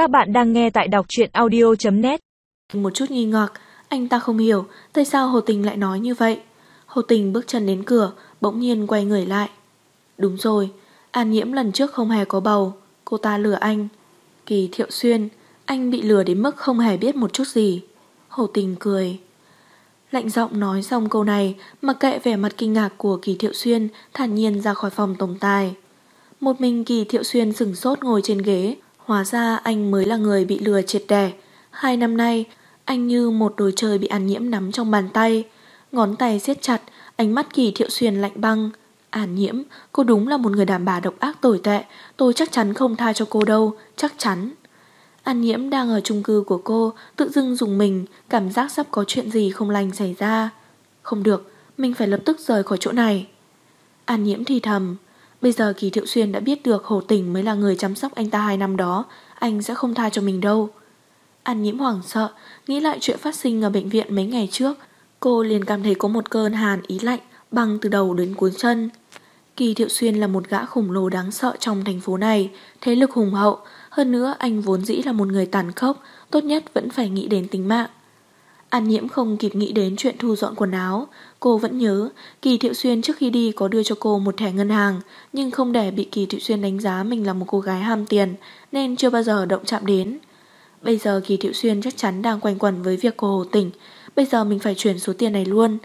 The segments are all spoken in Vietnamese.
Các bạn đang nghe tại đọc truyện audio.net Một chút nghi ngờ, anh ta không hiểu tại sao Hồ Tình lại nói như vậy. Hồ Tình bước chân đến cửa, bỗng nhiên quay người lại. Đúng rồi, An Nhiễm lần trước không hề có bầu, cô ta lừa anh. Kỳ Thiệu Xuyên, anh bị lừa đến mức không hề biết một chút gì. Hồ Tình cười. Lạnh giọng nói xong câu này, mặc kệ vẻ mặt kinh ngạc của Kỳ Thiệu Xuyên, thản nhiên ra khỏi phòng tổng tài. Một mình Kỳ Thiệu Xuyên sừng sốt ngồi trên ghế, hóa ra anh mới là người bị lừa triệt đẻ. Hai năm nay, anh như một đồ chơi bị An Nhiễm nắm trong bàn tay. Ngón tay siết chặt, ánh mắt Kỳ Thiệu Xuyên lạnh băng. An Nhiễm, cô đúng là một người đàn bà độc ác tồi tệ, tôi chắc chắn không tha cho cô đâu, chắc chắn. An Nhiễm đang ở chung cư của cô, tự dưng dùng mình, cảm giác sắp có chuyện gì không lành xảy ra. Không được, mình phải lập tức rời khỏi chỗ này. An Nhiễm thì thầm, bây giờ Kỳ Thiệu Xuyên đã biết được Hồ Tình mới là người chăm sóc anh ta hai năm đó, anh sẽ không tha cho mình đâu. An Nhiễm hoảng sợ, nghĩ lại chuyện phát sinh ở bệnh viện mấy ngày trước, cô liền cảm thấy có một cơn hàn ý lạnh băng từ đầu đến cuối chân. Kỳ Thiệu Xuyên là một gã khổng lồ đáng sợ trong thành phố này, thế lực hùng hậu, hơn nữa anh vốn dĩ là một người tàn khốc, tốt nhất vẫn phải nghĩ đến tính mạng. An nhiễm không kịp nghĩ đến chuyện thu dọn quần áo. Cô vẫn nhớ, Kỳ Thiệu Xuyên trước khi đi có đưa cho cô một thẻ ngân hàng, nhưng không để bị Kỳ Thiệu Xuyên đánh giá mình là một cô gái ham tiền, nên chưa bao giờ động chạm đến. Bây giờ Kỳ Thiệu Xuyên chắc chắn đang quanh quẩn với việc cô hồ tỉnh, bây giờ mình phải chuyển số tiền này luôn.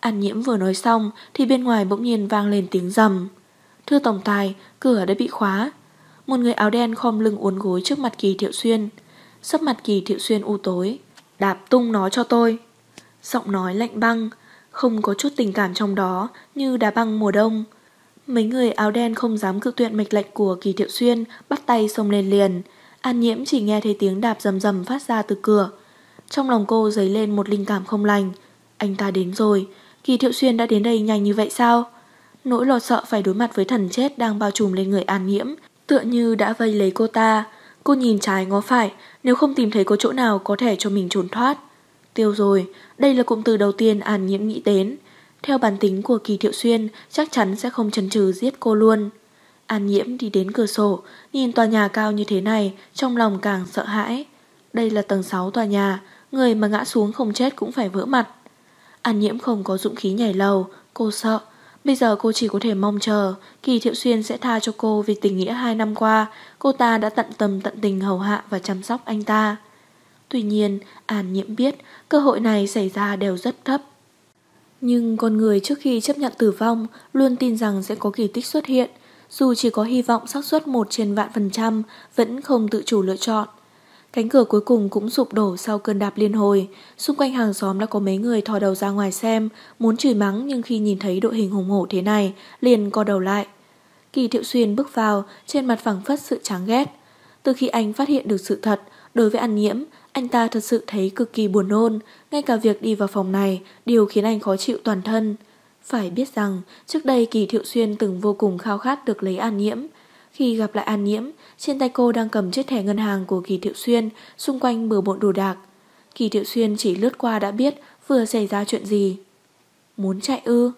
An nhiễm vừa nói xong thì bên ngoài bỗng nhiên vang lên tiếng rầm. Thưa tổng tài, cửa đã bị khóa. Một người áo đen khom lưng uốn gối trước mặt Kỳ Thiệu Xuyên. Sắp mặt Kỳ Thiệu Xuyên u tối. Đạp tung nó cho tôi. Giọng nói lạnh băng, không có chút tình cảm trong đó như đá băng mùa đông. Mấy người áo đen không dám cự tuyệt mệnh lệnh của Kỳ Thiệu Xuyên bắt tay xông lên liền. An nhiễm chỉ nghe thấy tiếng đạp rầm rầm phát ra từ cửa. Trong lòng cô dấy lên một linh cảm không lành. Anh ta đến rồi, Kỳ Thiệu Xuyên đã đến đây nhanh như vậy sao? Nỗi lo sợ phải đối mặt với thần chết đang bao trùm lên người An Nhiễm, tựa như đã vây lấy cô ta. Cô nhìn trái ngó phải, nếu không tìm thấy có chỗ nào có thể cho mình trốn thoát. Tiêu rồi, đây là cụm từ đầu tiên An Nhiễm nghĩ đến. Theo bản tính của Kỳ Thiệu Xuyên, chắc chắn sẽ không chần chừ giết cô luôn. An Nhiễm đi đến cửa sổ, nhìn tòa nhà cao như thế này, trong lòng càng sợ hãi. Đây là tầng 6 tòa nhà, người mà ngã xuống không chết cũng phải vỡ mặt. An Nhiễm không có dũng khí nhảy lầu, cô sợ. Bây giờ cô chỉ có thể mong chờ Kỳ Thiệu Xuyên sẽ tha cho cô vì tình nghĩa hai năm qua cô ta đã tận tâm tận tình hầu hạ và chăm sóc anh ta. Tuy nhiên, An Nhiễm biết cơ hội này xảy ra đều rất thấp. Nhưng con người trước khi chấp nhận tử vong luôn tin rằng sẽ có kỳ tích xuất hiện. Dù chỉ có hy vọng xác suất một trên vạn phần trăm vẫn không tự chủ lựa chọn. Cánh cửa cuối cùng cũng sụp đổ sau cơn đạp liên hồi. Xung quanh hàng xóm đã có mấy người thò đầu ra ngoài xem, muốn chửi mắng nhưng khi nhìn thấy đội hình hùng hổ thế này, liền co đầu lại. Kỳ Thiệu Xuyên bước vào, trên mặt phẳng phất sự chán ghét. Từ khi anh phát hiện được sự thật, đối với An Nhiễm, anh ta thật sự thấy cực kỳ buồn nôn, ngay cả việc đi vào phòng này, điều khiến anh khó chịu toàn thân. Phải biết rằng, trước đây Kỳ Thiệu Xuyên từng vô cùng khao khát được lấy An Nhiễm, khi gặp lại An Nhiễm, trên tay cô đang cầm chiếc thẻ ngân hàng của Kỳ Thiệu Xuyên, xung quanh bừa bộn đồ đạc. Kỳ Thiệu Xuyên chỉ lướt qua đã biết vừa xảy ra chuyện gì. Muốn chạy ư?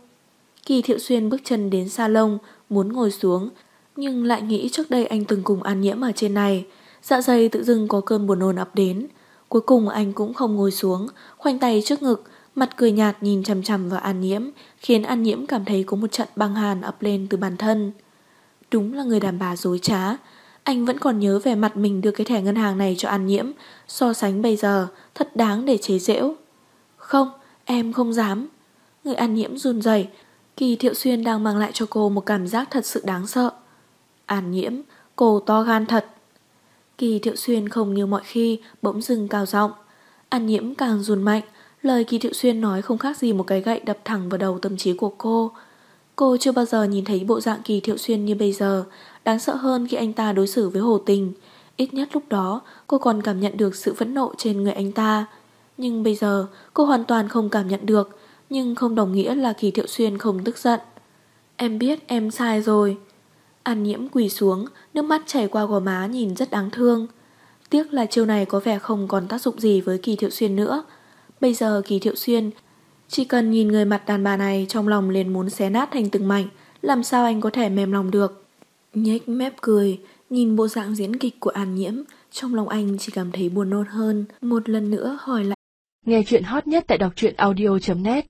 Kỳ Thiệu Xuyên bước chân đến salon, muốn ngồi xuống, nhưng lại nghĩ trước đây anh từng cùng An Nhiễm ở trên này. Dạ dày tự dưng có cơn buồn nôn ập đến. Cuối cùng anh cũng không ngồi xuống, khoanh tay trước ngực, mặt cười nhạt nhìn chằm chằm vào An Nhiễm, khiến An Nhiễm cảm thấy có một trận băng hàn ập lên từ bản thân. Đúng là người đàn bà dối trá. Anh vẫn còn nhớ về mặt mình đưa cái thẻ ngân hàng này cho An Nhiễm, so sánh bây giờ, thật đáng để chế giễu. Không, em không dám. Người An Nhiễm run rẩy Kỳ Thiệu Xuyên đang mang lại cho cô một cảm giác thật sự đáng sợ. An Nhiễm, cô to gan thật. Kỳ Thiệu Xuyên không như mọi khi, bỗng dừng cao giọng. An Nhiễm càng run mạnh, lời Kỳ Thiệu Xuyên nói không khác gì một cái gậy đập thẳng vào đầu tâm trí của cô. Cô chưa bao giờ nhìn thấy bộ dạng kỳ thiệu xuyên như bây giờ, đáng sợ hơn khi anh ta đối xử với hồ tình. Ít nhất lúc đó, cô còn cảm nhận được sự phẫn nộ trên người anh ta. Nhưng bây giờ, cô hoàn toàn không cảm nhận được, nhưng không đồng nghĩa là kỳ thiệu xuyên không tức giận. Em biết em sai rồi. An nhiễm quỳ xuống, nước mắt chảy qua gò má nhìn rất đáng thương. Tiếc là chiêu này có vẻ không còn tác dụng gì với kỳ thiệu xuyên nữa. Bây giờ kỳ thiệu xuyên chỉ cần nhìn người mặt đàn bà này trong lòng liền muốn xé nát thành từng mảnh, làm sao anh có thể mềm lòng được. Nhếch mép cười, nhìn bộ dạng diễn kịch của An Nhiễm, Trong lòng anh chỉ cảm thấy buồn nôn hơn, một lần nữa hỏi lại. Nghe chuyện hot nhất tại đọc truyện audio.net